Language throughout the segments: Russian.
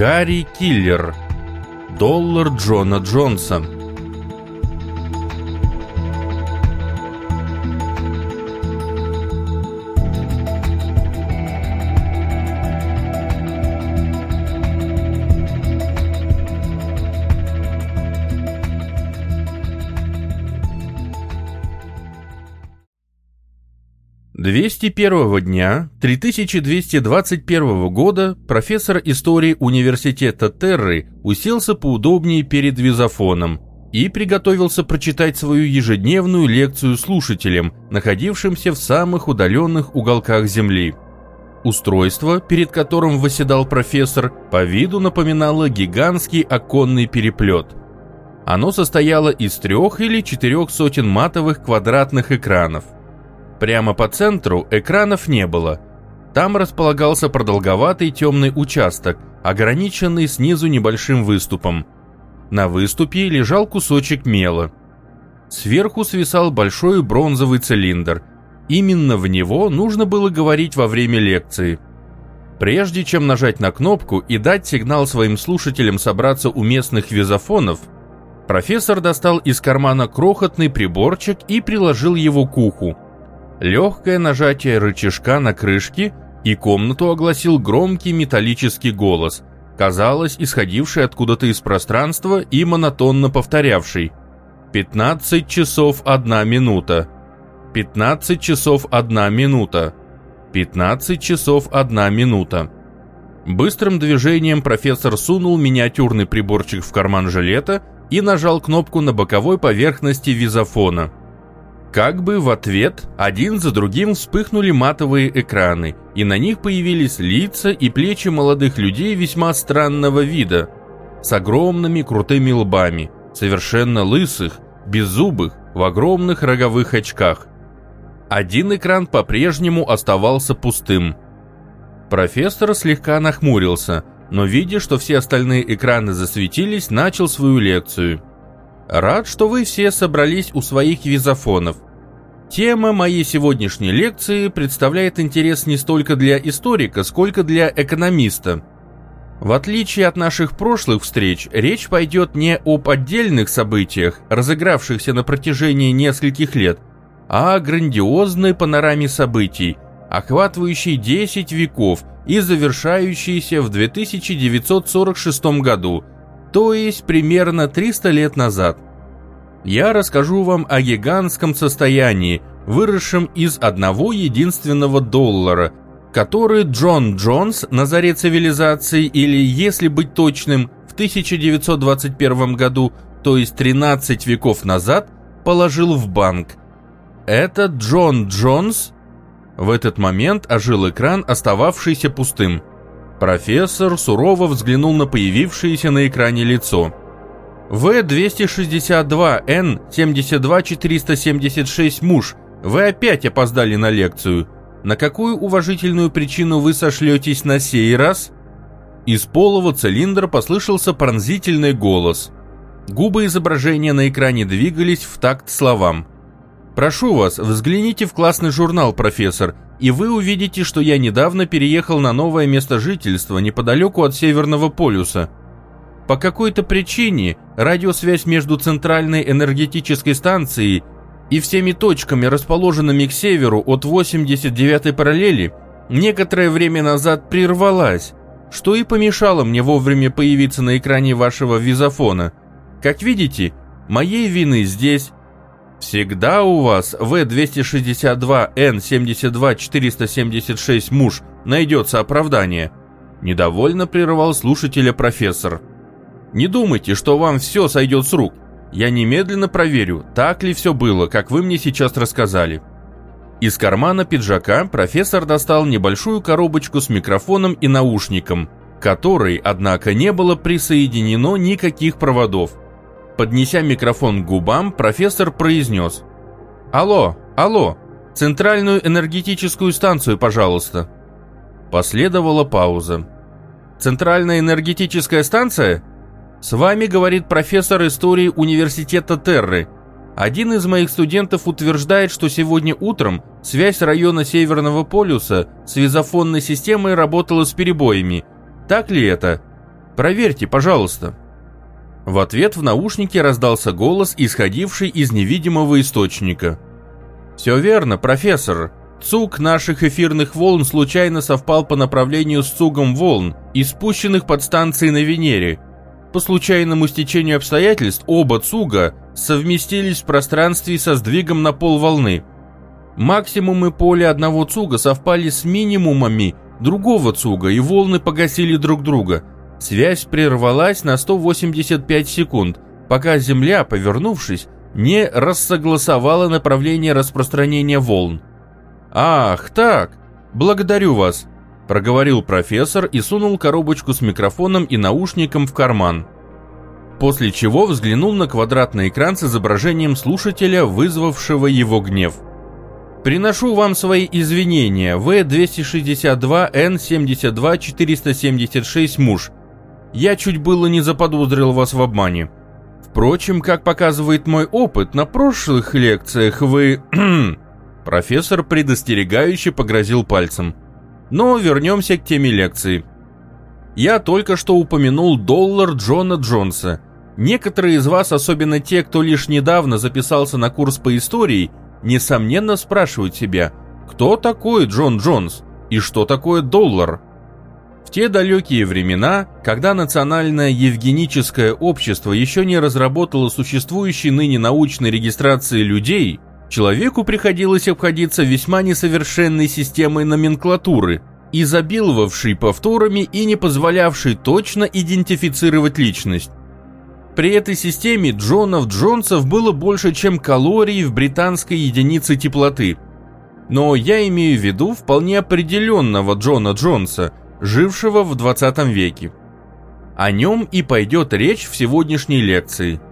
Гарри Киллер. Доллар Джона Джонса. 201 дня 3221 года профессор истории университета Терры уселся поудобнее перед визофоном и приготовился прочитать свою ежедневную лекцию слушателям, находившимся в самых удаленных уголках Земли. Устройство, перед которым восседал профессор, по виду напоминало гигантский оконный переплет. Оно состояло из трех или четырех сотен матовых квадратных экранов – Прямо по центру экранов не было. Там располагался продолговатый темный участок, ограниченный снизу небольшим выступом. На выступе лежал кусочек мела. Сверху свисал большой бронзовый цилиндр. Именно в него нужно было говорить во время лекции. Прежде чем нажать на кнопку и дать сигнал своим слушателям собраться у местных визофонов, профессор достал из кармана крохотный приборчик и приложил его к уху. Легкое нажатие рычажка на крышке, и комнату огласил громкий металлический голос, казалось, исходивший откуда-то из пространства и монотонно повторявший. «15 часов 1 минута. 15 часов 1 минута. 15 часов 1 минута». Быстрым движением профессор сунул миниатюрный приборчик в карман жилета и нажал кнопку на боковой поверхности визофона – как бы в ответ один за другим вспыхнули матовые экраны, и на них появились лица и плечи молодых людей весьма странного вида, с огромными крутыми лбами, совершенно лысых, беззубых, в огромных роговых очках. Один экран по-прежнему оставался пустым. Профессор слегка нахмурился, но видя, что все остальные экраны засветились, начал свою лекцию – Рад, что вы все собрались у своих визофонов. Тема моей сегодняшней лекции представляет интерес не столько для историка, сколько для экономиста. В отличие от наших прошлых встреч, речь пойдет не об отдельных событиях, разыгравшихся на протяжении нескольких лет, а о грандиозной панораме событий, охватывающей 10 веков и завершающейся в 2946 году – то есть примерно 300 лет назад. Я расскажу вам о гигантском состоянии, выросшем из одного единственного доллара, который Джон Джонс на заре цивилизации или, если быть точным, в 1921 году, то есть 13 веков назад, положил в банк. Это Джон Джонс? В этот момент ожил экран, остававшийся пустым. Профессор сурово взглянул на появившееся на экране лицо. В-262Н-72476 муж, вы опять опоздали на лекцию. На какую уважительную причину вы сошлетесь на сей раз? Из полого цилиндра послышался пронзительный голос. Губы изображения на экране двигались в такт словам. «Прошу вас, взгляните в классный журнал, профессор и вы увидите, что я недавно переехал на новое место жительства неподалеку от Северного полюса. По какой-то причине радиосвязь между центральной энергетической станцией и всеми точками, расположенными к северу от 89-й параллели, некоторое время назад прервалась, что и помешало мне вовремя появиться на экране вашего визофона. Как видите, моей вины здесь Всегда у вас В-262Н-72-476 муж найдется оправдание. Недовольно прерывал слушателя профессор. Не думайте, что вам все сойдет с рук. Я немедленно проверю, так ли все было, как вы мне сейчас рассказали. Из кармана пиджака профессор достал небольшую коробочку с микрофоном и наушником, которой, однако, не было присоединено никаких проводов. Поднеся микрофон к губам, профессор произнес «Алло, алло, центральную энергетическую станцию, пожалуйста». Последовала пауза. «Центральная энергетическая станция?» «С вами говорит профессор истории университета Терры. Один из моих студентов утверждает, что сегодня утром связь района Северного полюса с визофонной системой работала с перебоями. Так ли это?» Проверьте, пожалуйста». В ответ в наушнике раздался голос, исходивший из невидимого источника. «Все верно, профессор. Цуг наших эфирных волн случайно совпал по направлению с цугом волн, испущенных под станцией на Венере. По случайному стечению обстоятельств оба цуга совместились в пространстве со сдвигом на пол волны. Максимумы поля одного цуга совпали с минимумами другого цуга, и волны погасили друг друга. Связь прервалась на 185 секунд, пока Земля, повернувшись, не рассогласовала направление распространения волн. «Ах, так! Благодарю вас!» – проговорил профессор и сунул коробочку с микрофоном и наушником в карман. После чего взглянул на квадратный экран с изображением слушателя, вызвавшего его гнев. «Приношу вам свои извинения, В-262-Н-72-476 муж. Я чуть было не заподозрил вас в обмане. Впрочем, как показывает мой опыт, на прошлых лекциях вы... Профессор предостерегающе погрозил пальцем. Но вернемся к теме лекции. Я только что упомянул доллар Джона Джонса. Некоторые из вас, особенно те, кто лишь недавно записался на курс по истории, несомненно спрашивают себя, кто такой Джон Джонс и что такое доллар? В те далекие времена, когда Национальное Евгеническое общество еще не разработало существующей ныне научной регистрации людей, человеку приходилось обходиться весьма несовершенной системой номенклатуры, изобиловавшей повторами и не позволявшей точно идентифицировать личность. При этой системе Джонов Джонсов было больше, чем калорий в британской единице теплоты. Но я имею в виду вполне определенного Джона Джонса, жившего в 20 веке. О нем и пойдет речь в сегодняшней лекции –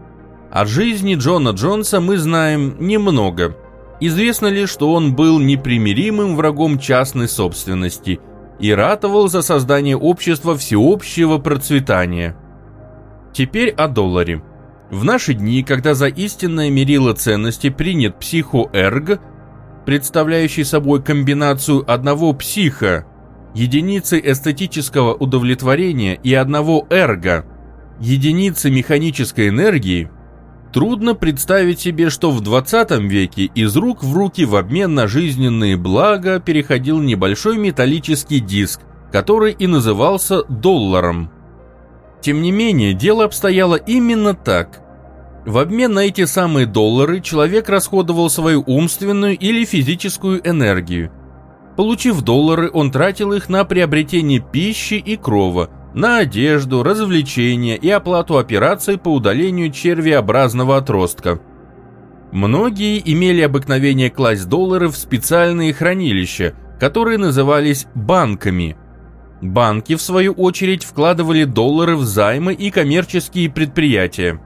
о жизни Джона Джонса мы знаем немного. Известно лишь, что он был непримиримым врагом частной собственности и ратовал за создание общества всеобщего процветания. Теперь о долларе. В наши дни, когда за истинное мерило ценности принят психоэрг, представляющий собой комбинацию одного психа, единицы эстетического удовлетворения и одного эрга, единицы механической энергии, Трудно представить себе, что в 20 веке из рук в руки в обмен на жизненные блага переходил небольшой металлический диск, который и назывался долларом. Тем не менее, дело обстояло именно так. В обмен на эти самые доллары человек расходовал свою умственную или физическую энергию. Получив доллары, он тратил их на приобретение пищи и крова – на одежду, развлечения и оплату операций по удалению червеобразного отростка. Многие имели обыкновение класть доллары в специальные хранилища, которые назывались банками. Банки, в свою очередь, вкладывали доллары в займы и коммерческие предприятия.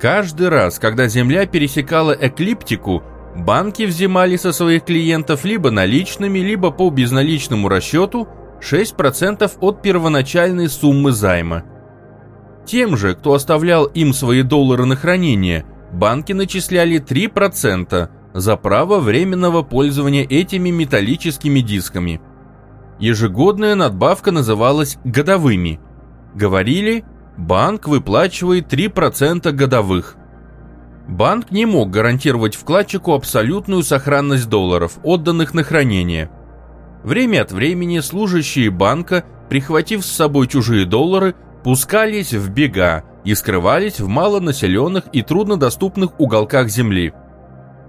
Каждый раз, когда Земля пересекала эклиптику, банки взимали со своих клиентов либо наличными, либо по безналичному расчету – 6% от первоначальной суммы займа. Тем же, кто оставлял им свои доллары на хранение, банки начисляли 3% за право временного пользования этими металлическими дисками. Ежегодная надбавка называлась годовыми. Говорили, банк выплачивает 3% годовых. Банк не мог гарантировать вкладчику абсолютную сохранность долларов, отданных на хранение – Время от времени служащие банка, прихватив с собой чужие доллары, пускались в бега и скрывались в малонаселенных и труднодоступных уголках земли.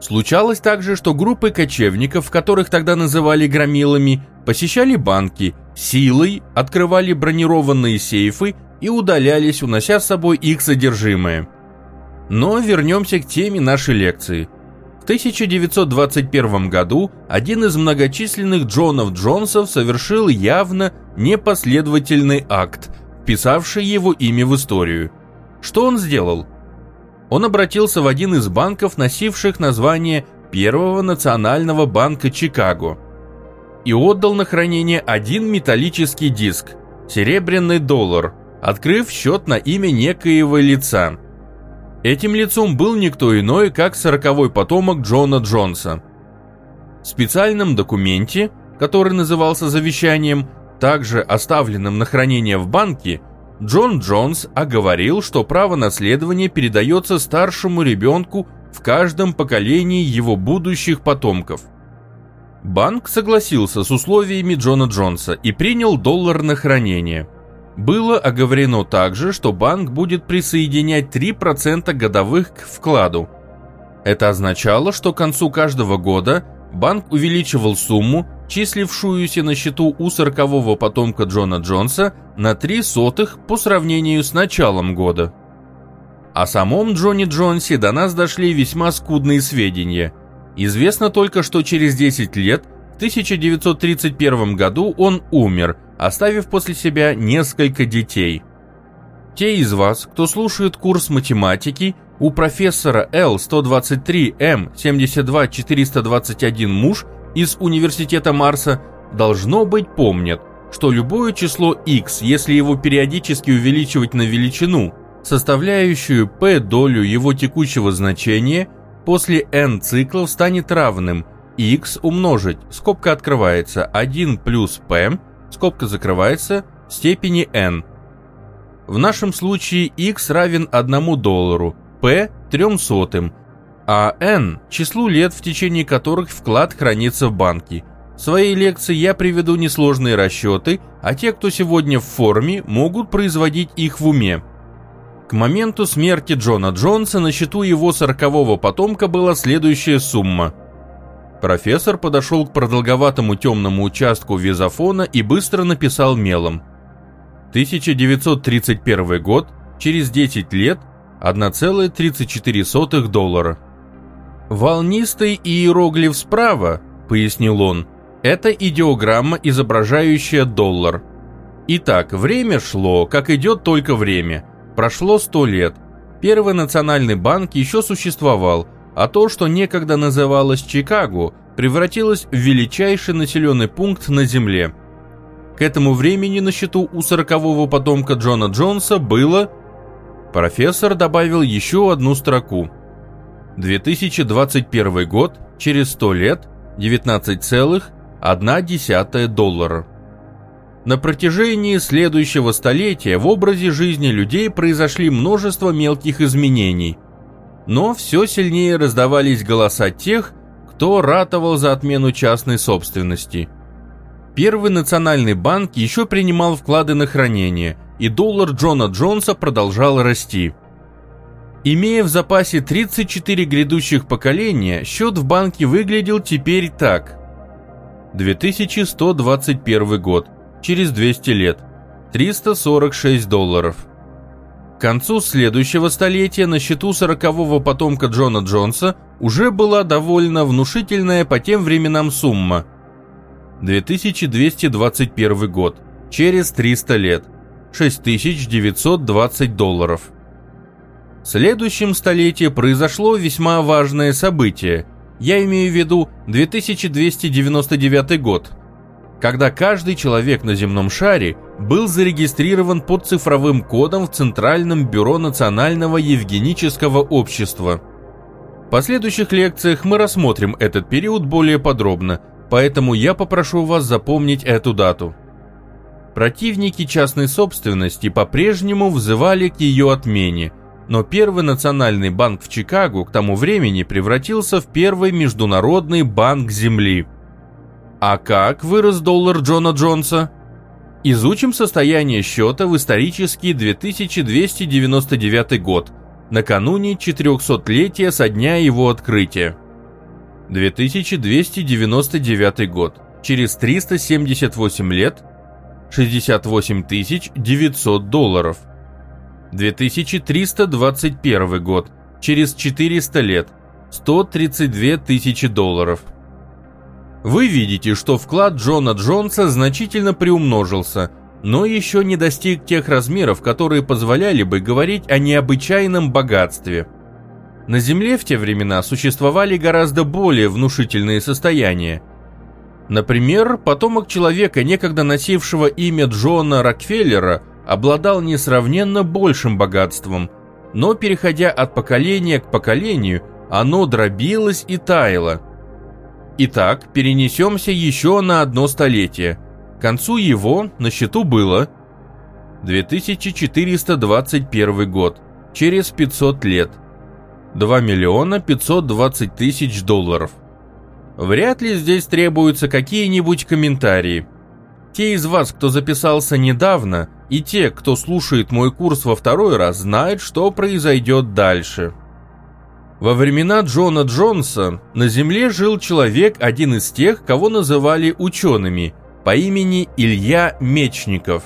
Случалось также, что группы кочевников, которых тогда называли громилами, посещали банки, силой открывали бронированные сейфы и удалялись, унося с собой их содержимое. Но вернемся к теме нашей лекции – в 1921 году один из многочисленных Джонов Джонсов совершил явно непоследовательный акт, вписавший его имя в историю. Что он сделал? Он обратился в один из банков, носивших название Первого национального банка Чикаго, и отдал на хранение один металлический диск, серебряный доллар, открыв счет на имя некоего лица – Этим лицом был никто иной, как сороковой потомок Джона Джонса. В специальном документе, который назывался завещанием, также оставленным на хранение в банке, Джон Джонс оговорил, что право наследования передается старшему ребенку в каждом поколении его будущих потомков. Банк согласился с условиями Джона Джонса и принял доллар на хранение. Было оговорено также, что банк будет присоединять 3% годовых к вкладу. Это означало, что к концу каждого года банк увеличивал сумму, числившуюся на счету у сорокового потомка Джона Джонса на 3 сотых по сравнению с началом года. О самом Джонни Джонсе до нас дошли весьма скудные сведения. Известно только, что через 10 лет, в 1931 году, он умер, оставив после себя несколько детей. Те из вас, кто слушает курс математики, у профессора Л-123М-72421 муж из Университета Марса должно быть помнят, что любое число x, если его периодически увеличивать на величину, составляющую p долю его текущего значения, после n циклов станет равным x умножить, скобка открывается, 1 плюс p, скобка закрывается, степени n. В нашем случае x равен 1 доллару, p – 300, а n – числу лет, в течение которых вклад хранится в банке. В своей лекции я приведу несложные расчеты, а те, кто сегодня в форме, могут производить их в уме. К моменту смерти Джона Джонса на счету его сорокового потомка была следующая сумма. Профессор подошел к продолговатому темному участку визофона и быстро написал мелом. 1931 год, через 10 лет, 1,34 доллара. «Волнистый иероглиф справа», — пояснил он, — «это идеограмма, изображающая доллар». Итак, время шло, как идет только время. Прошло сто лет. Первый национальный банк еще существовал, а то, что некогда называлось Чикаго, превратилось в величайший населенный пункт на Земле. К этому времени на счету у сорокового потомка Джона Джонса было... Профессор добавил еще одну строку. 2021 год, через 100 лет, 19,1 доллара. На протяжении следующего столетия в образе жизни людей произошли множество мелких изменений. Но все сильнее раздавались голоса тех, кто ратовал за отмену частной собственности. Первый национальный банк еще принимал вклады на хранение, и доллар Джона Джонса продолжал расти. Имея в запасе 34 грядущих поколения, счет в банке выглядел теперь так. 2121 год через 200 лет. 346 долларов. К концу следующего столетия на счету сорокового потомка Джона Джонса уже была довольно внушительная по тем временам сумма. 2221 год. Через 300 лет. 6920 долларов. В следующем столетии произошло весьма важное событие. Я имею в виду 2299 год – когда каждый человек на земном шаре был зарегистрирован под цифровым кодом в Центральном бюро Национального Евгенического общества. В последующих лекциях мы рассмотрим этот период более подробно, поэтому я попрошу вас запомнить эту дату. Противники частной собственности по-прежнему взывали к ее отмене, но Первый национальный банк в Чикаго к тому времени превратился в первый международный банк Земли – а как вырос доллар Джона Джонса? Изучим состояние счета в исторический 2299 год, накануне 400-летия со дня его открытия. 2299 год. Через 378 лет 68 900 долларов. 2321 год. Через 400 лет 132 тысячи долларов. Вы видите, что вклад Джона Джонса значительно приумножился, но еще не достиг тех размеров, которые позволяли бы говорить о необычайном богатстве. На Земле в те времена существовали гораздо более внушительные состояния. Например, потомок человека, некогда носившего имя Джона Рокфеллера, обладал несравненно большим богатством, но переходя от поколения к поколению, оно дробилось и таяло – Итак, перенесемся еще на одно столетие. К концу его на счету было 2421 год, через 500 лет. 2 миллиона 520 тысяч долларов. Вряд ли здесь требуются какие-нибудь комментарии. Те из вас, кто записался недавно, и те, кто слушает мой курс во второй раз, знают, что произойдет дальше. Во времена Джона Джонса на Земле жил человек, один из тех, кого называли учеными, по имени Илья Мечников.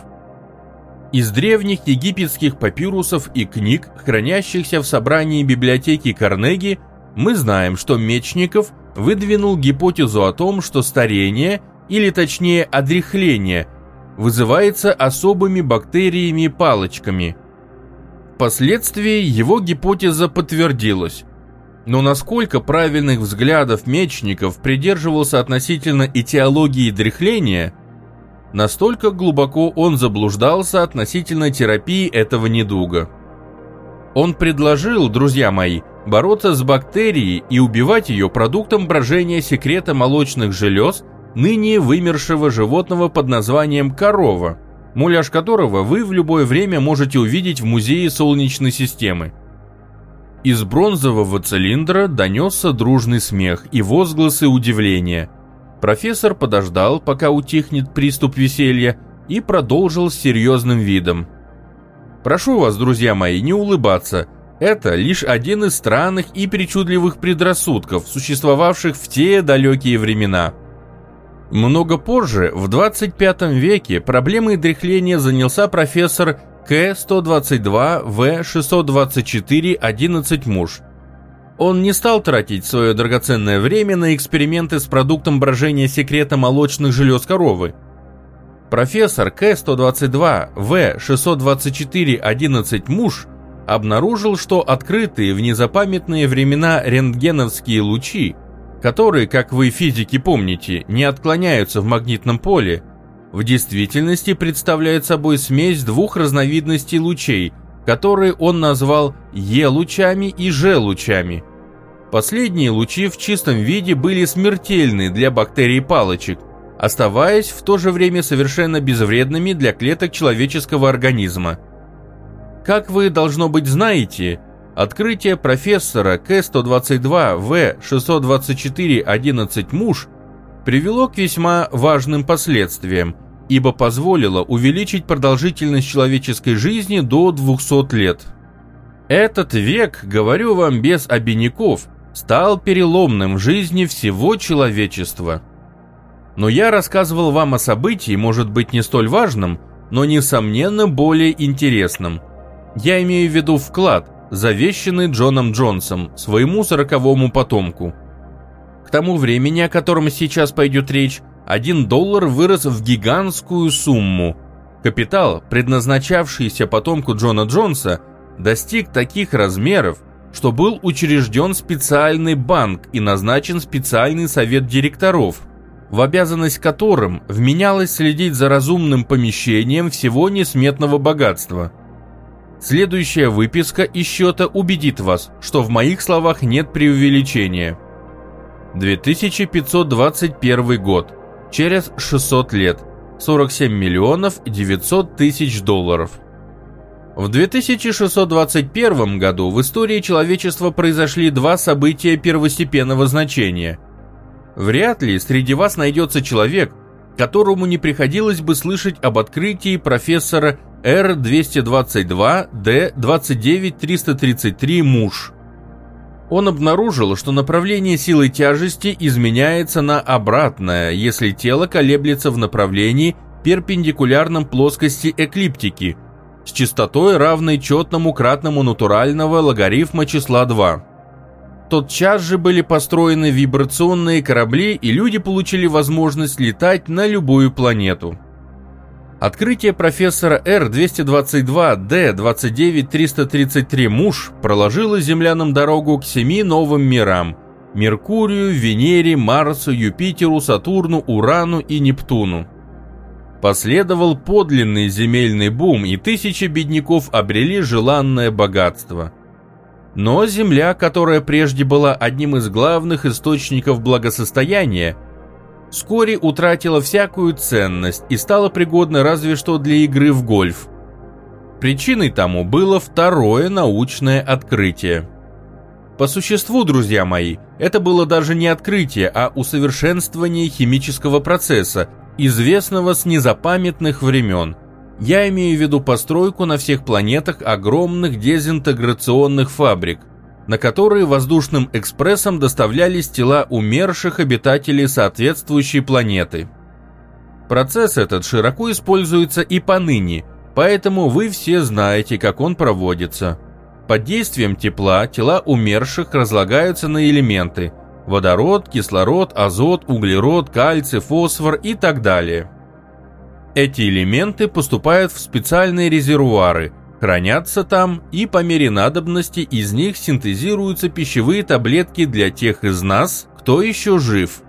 Из древних египетских папирусов и книг, хранящихся в собрании библиотеки Карнеги, мы знаем, что Мечников выдвинул гипотезу о том, что старение, или точнее одряхление, вызывается особыми бактериями-палочками. Впоследствии его гипотеза подтвердилась. Но насколько правильных взглядов Мечников придерживался относительно этиологии дряхления, настолько глубоко он заблуждался относительно терапии этого недуга. Он предложил, друзья мои, бороться с бактерией и убивать ее продуктом брожения секрета молочных желез ныне вымершего животного под названием корова, муляж которого вы в любое время можете увидеть в музее Солнечной системы. Из бронзового цилиндра донесся дружный смех и возгласы удивления. Профессор подождал, пока утихнет приступ веселья, и продолжил с серьезным видом. «Прошу вас, друзья мои, не улыбаться. Это лишь один из странных и причудливых предрассудков, существовавших в те далекие времена». Много позже, в 25 веке, проблемой дряхления занялся профессор к-122В-624-11 муж. Он не стал тратить свое драгоценное время на эксперименты с продуктом брожения секрета молочных желез коровы. Профессор К-122В-624-11 муж обнаружил, что открытые в незапамятные времена рентгеновские лучи, которые, как вы физики помните, не отклоняются в магнитном поле, в действительности представляет собой смесь двух разновидностей лучей, которые он назвал Е-лучами и Ж-лучами. Последние лучи в чистом виде были смертельны для бактерий палочек, оставаясь в то же время совершенно безвредными для клеток человеческого организма. Как вы, должно быть, знаете, открытие профессора К-122В-624-11 муж – привело к весьма важным последствиям, ибо позволило увеличить продолжительность человеческой жизни до 200 лет. Этот век, говорю вам без обиняков, стал переломным в жизни всего человечества. Но я рассказывал вам о событии, может быть, не столь важном, но, несомненно, более интересном. Я имею в виду вклад, завещанный Джоном Джонсом, своему сороковому потомку – к тому времени, о котором сейчас пойдет речь, 1 доллар вырос в гигантскую сумму. Капитал, предназначавшийся потомку Джона Джонса, достиг таких размеров, что был учрежден специальный банк и назначен специальный совет директоров, в обязанность которым вменялось следить за разумным помещением всего несметного богатства. Следующая выписка из счета убедит вас, что в моих словах нет преувеличения – 2521 год. Через 600 лет. 47 миллионов 900 тысяч долларов. В 2621 году в истории человечества произошли два события первостепенного значения. Вряд ли среди вас найдется человек, которому не приходилось бы слышать об открытии профессора R222D29333 Муш – он обнаружил, что направление силы тяжести изменяется на обратное, если тело колеблется в направлении, перпендикулярном плоскости эклиптики, с частотой, равной четному кратному натурального логарифма числа 2. Тотчас же были построены вибрационные корабли, и люди получили возможность летать на любую планету. Открытие профессора Р-222-Д-29333 Муш проложило землянам дорогу к семи новым мирам – Меркурию, Венере, Марсу, Юпитеру, Сатурну, Урану и Нептуну. Последовал подлинный земельный бум, и тысячи бедняков обрели желанное богатство. Но Земля, которая прежде была одним из главных источников благосостояния – вскоре утратила всякую ценность и стала пригодна разве что для игры в гольф. Причиной тому было второе научное открытие. По существу, друзья мои, это было даже не открытие, а усовершенствование химического процесса, известного с незапамятных времен. Я имею в виду постройку на всех планетах огромных дезинтеграционных фабрик, на которые воздушным экспрессом доставлялись тела умерших обитателей соответствующей планеты. Процесс этот широко используется и поныне, поэтому вы все знаете, как он проводится – под действием тепла тела умерших разлагаются на элементы – водород, кислород, азот, углерод, кальций, фосфор и так далее. Эти элементы поступают в специальные резервуары, хранятся там и по мере надобности из них синтезируются пищевые таблетки для тех из нас, кто еще жив.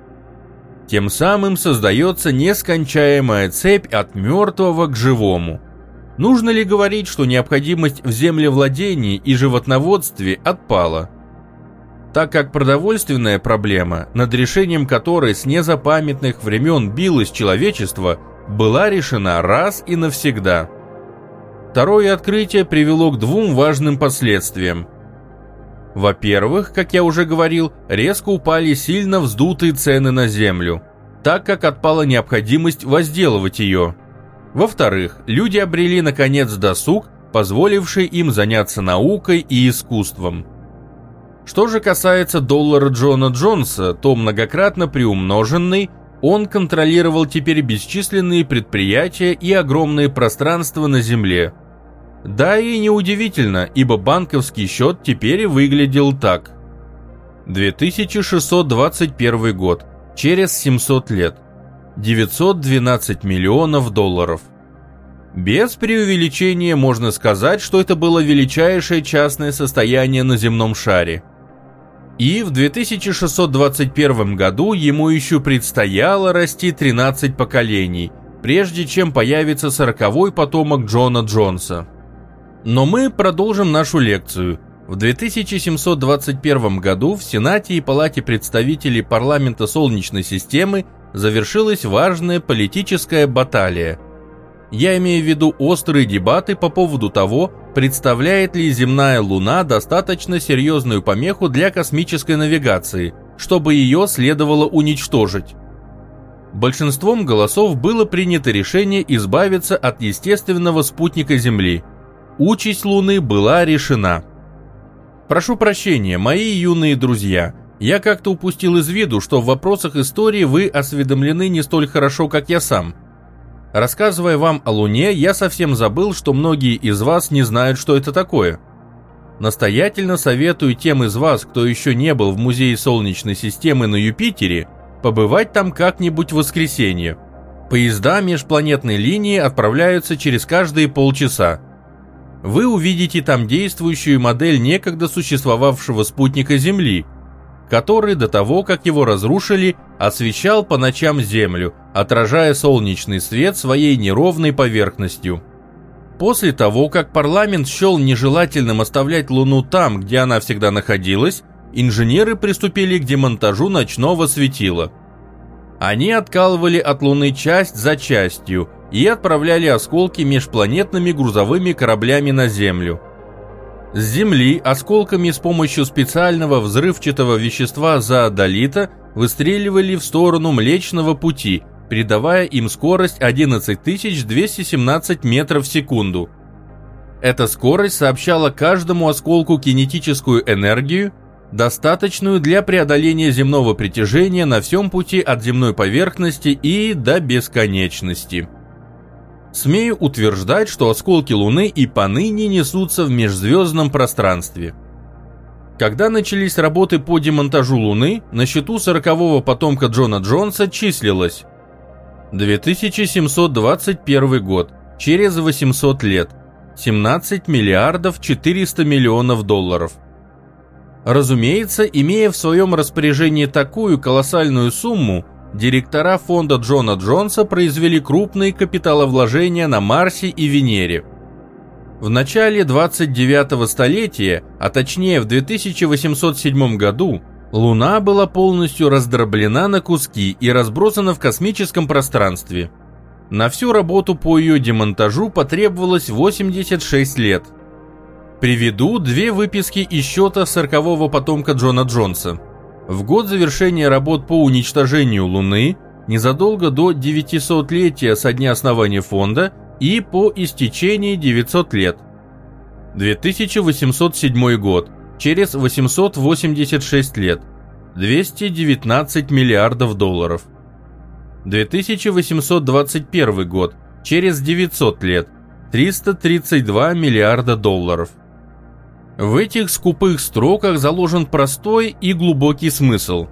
Тем самым создается нескончаемая цепь от мертвого к живому – Нужно ли говорить, что необходимость в землевладении и животноводстве отпала? Так как продовольственная проблема, над решением которой с незапамятных времен билось человечество, была решена раз и навсегда. Второе открытие привело к двум важным последствиям. Во-первых, как я уже говорил, резко упали сильно вздутые цены на землю, так как отпала необходимость возделывать ее – во-вторых, люди обрели наконец досуг, позволивший им заняться наукой и искусством. Что же касается доллара Джона Джонса, то многократно приумноженный, он контролировал теперь бесчисленные предприятия и огромные пространства на Земле. Да и неудивительно, ибо банковский счет теперь выглядел так. 2621 год, через 700 лет – 912 миллионов долларов. Без преувеличения можно сказать, что это было величайшее частное состояние на земном шаре. И в 2621 году ему еще предстояло расти 13 поколений, прежде чем появится сороковой потомок Джона Джонса. Но мы продолжим нашу лекцию. В 2721 году в Сенате и Палате представителей парламента Солнечной системы завершилась важная политическая баталия. Я имею в виду острые дебаты по поводу того, представляет ли земная Луна достаточно серьезную помеху для космической навигации, чтобы ее следовало уничтожить. Большинством голосов было принято решение избавиться от естественного спутника Земли. Участь Луны была решена. Прошу прощения, мои юные друзья – я как-то упустил из виду, что в вопросах истории вы осведомлены не столь хорошо, как я сам. Рассказывая вам о Луне, я совсем забыл, что многие из вас не знают, что это такое. Настоятельно советую тем из вас, кто еще не был в музее Солнечной системы на Юпитере, побывать там как-нибудь в воскресенье. Поезда межпланетной линии отправляются через каждые полчаса. Вы увидите там действующую модель некогда существовавшего спутника Земли – который до того, как его разрушили, освещал по ночам землю, отражая солнечный свет своей неровной поверхностью. После того, как парламент счел нежелательным оставлять Луну там, где она всегда находилась, инженеры приступили к демонтажу ночного светила. Они откалывали от Луны часть за частью и отправляли осколки межпланетными грузовыми кораблями на Землю – с Земли осколками с помощью специального взрывчатого вещества зоодолита выстреливали в сторону Млечного Пути, придавая им скорость 11217 метров в секунду. Эта скорость сообщала каждому осколку кинетическую энергию, достаточную для преодоления земного притяжения на всем пути от земной поверхности и до бесконечности. Смею утверждать, что осколки Луны и поныне несутся в межзвездном пространстве. Когда начались работы по демонтажу Луны, на счету сорокового потомка Джона Джонса числилось 2721 год, через 800 лет, 17 миллиардов 400 миллионов долларов. Разумеется, имея в своем распоряжении такую колоссальную сумму, директора фонда Джона Джонса произвели крупные капиталовложения на Марсе и Венере. В начале 29-го столетия, а точнее в 2807 году, Луна была полностью раздроблена на куски и разбросана в космическом пространстве. На всю работу по ее демонтажу потребовалось 86 лет. Приведу две выписки из счета сорокового потомка Джона Джонса. В год завершения работ по уничтожению Луны, незадолго до 900-летия со дня основания фонда и по истечении 900 лет. 2807 год, через 886 лет, 219 миллиардов долларов. 2821 год, через 900 лет, 332 миллиарда долларов. В этих скупых строках заложен простой и глубокий смысл.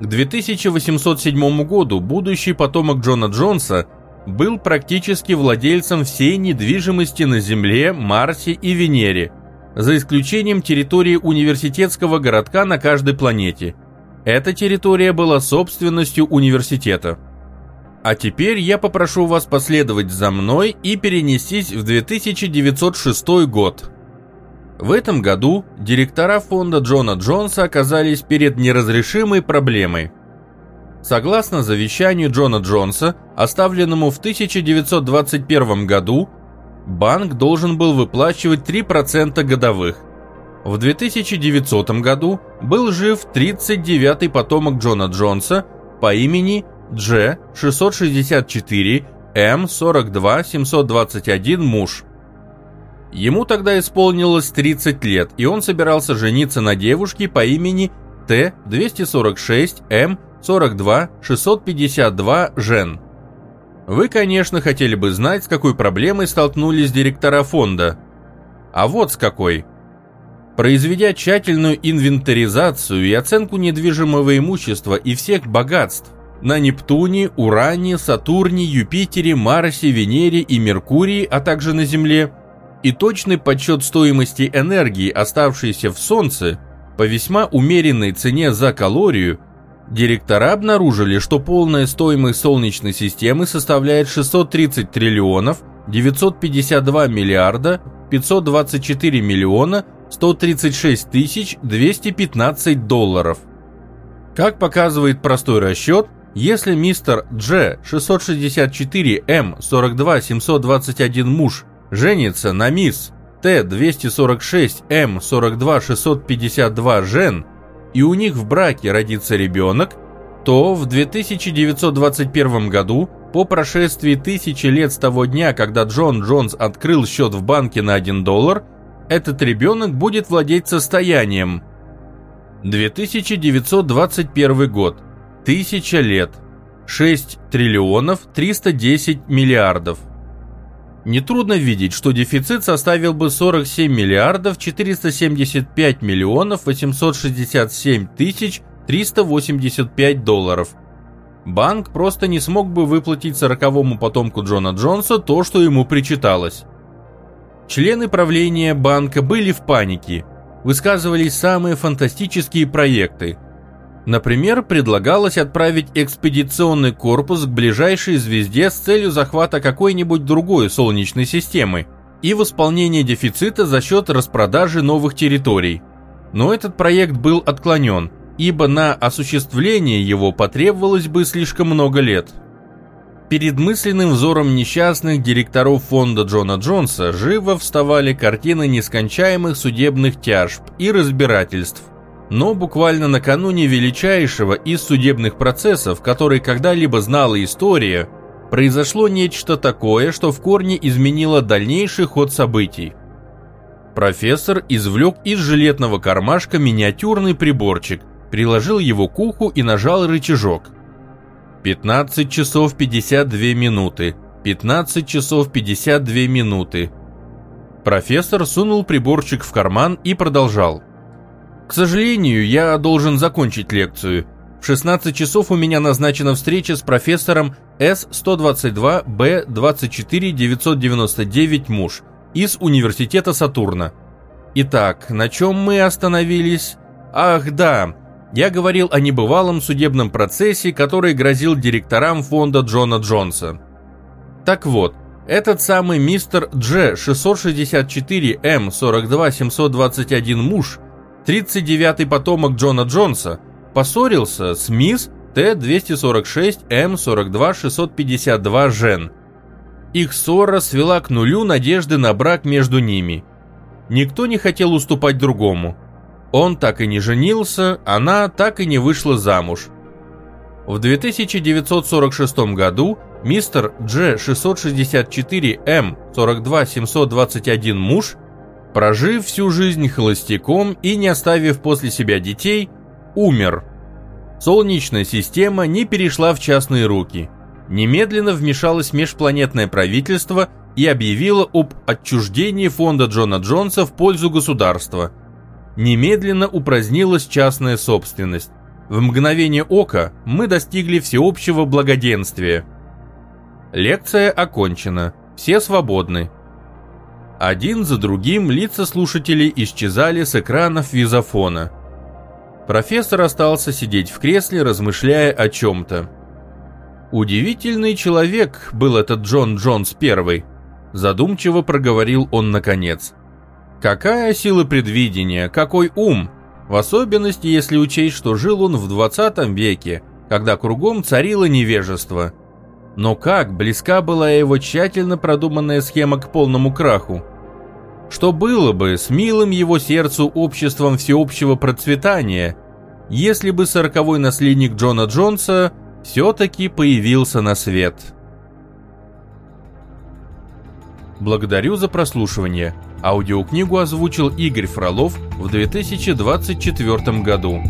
К 2807 году будущий потомок Джона Джонса был практически владельцем всей недвижимости на Земле, Марсе и Венере, за исключением территории университетского городка на каждой планете. Эта территория была собственностью университета. А теперь я попрошу вас последовать за мной и перенестись в 2906 год. В этом году директора фонда Джона Джонса оказались перед неразрешимой проблемой. Согласно завещанию Джона Джонса, оставленному в 1921 году, банк должен был выплачивать 3% годовых. В 2900 году был жив 39-й потомок Джона Джонса по имени Дж 664 М 42 721 муж – Ему тогда исполнилось 30 лет, и он собирался жениться на девушке по имени Т-246М-42-652 Жен. Вы, конечно, хотели бы знать, с какой проблемой столкнулись директора фонда. А вот с какой. Произведя тщательную инвентаризацию и оценку недвижимого имущества и всех богатств на Нептуне, Уране, Сатурне, Юпитере, Марсе, Венере и Меркурии, а также на Земле – и точный подсчет стоимости энергии, оставшейся в Солнце, по весьма умеренной цене за калорию, директора обнаружили, что полная стоимость Солнечной системы составляет 630 триллионов 952 миллиарда 524 миллиона 136 тысяч 215 долларов. Как показывает простой расчет, если мистер Дж 664 М 42 721 муж женится на мисс Т-246М-42-652 Жен, и у них в браке родится ребенок, то в 2921 году, по прошествии тысячи лет с того дня, когда Джон Джонс открыл счет в банке на 1 доллар, этот ребенок будет владеть состоянием. 2921 год. Тысяча лет. 6 триллионов 310 миллиардов. Нетрудно видеть, что дефицит составил бы 47 миллиардов 475 миллионов 867 тысяч 385 долларов. Банк просто не смог бы выплатить сороковому потомку Джона Джонса то, что ему причиталось. Члены правления банка были в панике, высказывались самые фантастические проекты, Например, предлагалось отправить экспедиционный корпус к ближайшей звезде с целью захвата какой-нибудь другой Солнечной системы и восполнения дефицита за счет распродажи новых территорий. Но этот проект был отклонен, ибо на осуществление его потребовалось бы слишком много лет. Перед мысленным взором несчастных директоров фонда Джона Джонса живо вставали картины нескончаемых судебных тяжб и разбирательств, но буквально накануне величайшего из судебных процессов, который когда-либо знала история, произошло нечто такое, что в корне изменило дальнейший ход событий. Профессор извлек из жилетного кармашка миниатюрный приборчик, приложил его к уху и нажал рычажок. 15 часов 52 минуты. 15 часов 52 минуты. Профессор сунул приборчик в карман и продолжал. К сожалению, я должен закончить лекцию. В 16 часов у меня назначена встреча с профессором С-122-Б-24999 муж из Университета Сатурна. Итак, на чем мы остановились? Ах, да, я говорил о небывалом судебном процессе, который грозил директорам фонда Джона Джонса. Так вот, этот самый мистер Дж 664 М 42 721 муж 39-й потомок Джона Джонса, поссорился с мисс Т-246М42652 Жен. Их ссора свела к нулю надежды на брак между ними. Никто не хотел уступать другому. Он так и не женился, она так и не вышла замуж. В 2946 году мистер G664M42721 муж, прожив всю жизнь холостяком и не оставив после себя детей, умер. Солнечная система не перешла в частные руки. Немедленно вмешалось межпланетное правительство и объявило об отчуждении фонда Джона Джонса в пользу государства – немедленно упразднилась частная собственность. В мгновение ока мы достигли всеобщего благоденствия. Лекция окончена. Все свободны. Один за другим лица слушателей исчезали с экранов визофона. Профессор остался сидеть в кресле, размышляя о чем-то. Удивительный человек был этот Джон Джонс первый. Задумчиво проговорил он наконец. Какая сила предвидения, какой ум, в особенности если учесть, что жил он в 20 веке, когда кругом царило невежество. Но как близка была его тщательно продуманная схема к полному краху? Что было бы с милым его сердцу обществом всеобщего процветания, если бы сороковой наследник Джона Джонса все-таки появился на свет? Благодарю за прослушивание. Аудиокнигу озвучил Игорь Фролов в 2024 году.